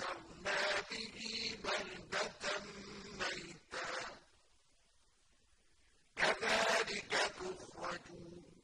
فَأَنشَرْنَا بِهِ بَلْدَةً مَّيْتًا ۚ. كَذَٰلِكَ تُخْرَجُونَ.